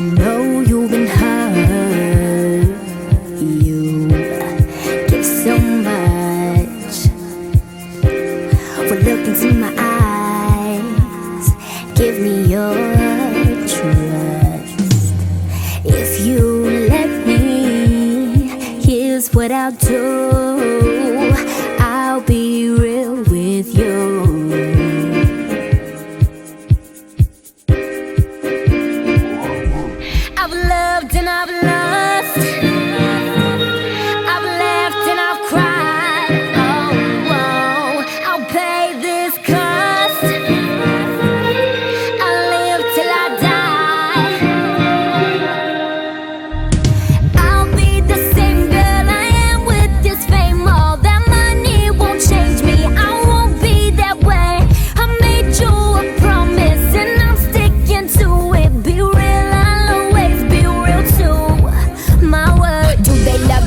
I know you've been hurt. You give so much for looking to my eyes. Give me your trust. If you let me, here's what I'll do.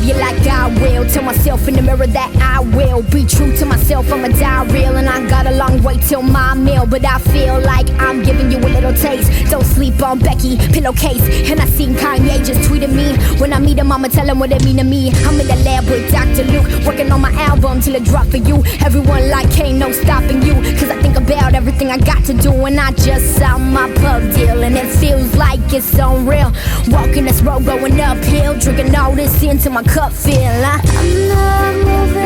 Love you like I will? Tell myself in the mirror that I will be true to myself. I'ma die real, and I got a long way till my meal. But I feel like I'm giving you a little taste. Don't sleep on Becky, pillowcase. And I seen Kanye just tweeted me. When I meet him, I'ma tell him what it mean to me. I'm in the lab with Dr. Luke, working on my album till it drop for you. Everyone like ain't no stopping you. Cause I think about everything I got to do, and I just signed my pub it's unreal. Walking this road going uphill, drinking all this into my cup, feel I I'm not moving